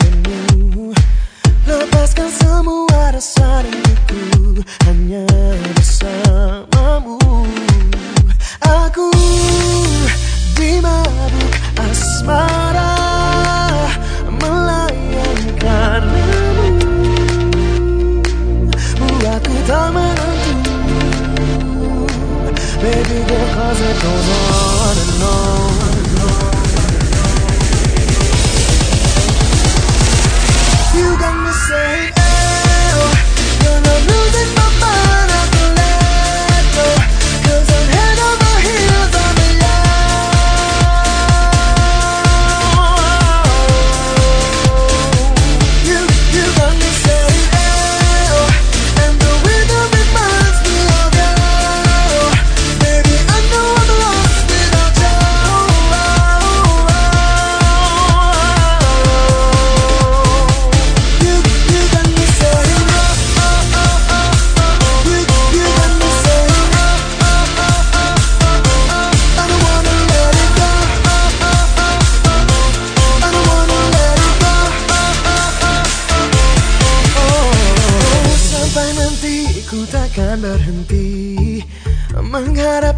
denganmu Lepaskan semua rasa rinduku. Hanya bersamamu. Aku dimabuk asmara Melayang karenamu Buatku tak menentu. Baby girl cause I don't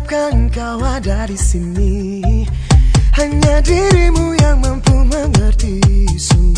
harapkan kau ada di sini. Hanya dirimu yang mampu mengerti semua.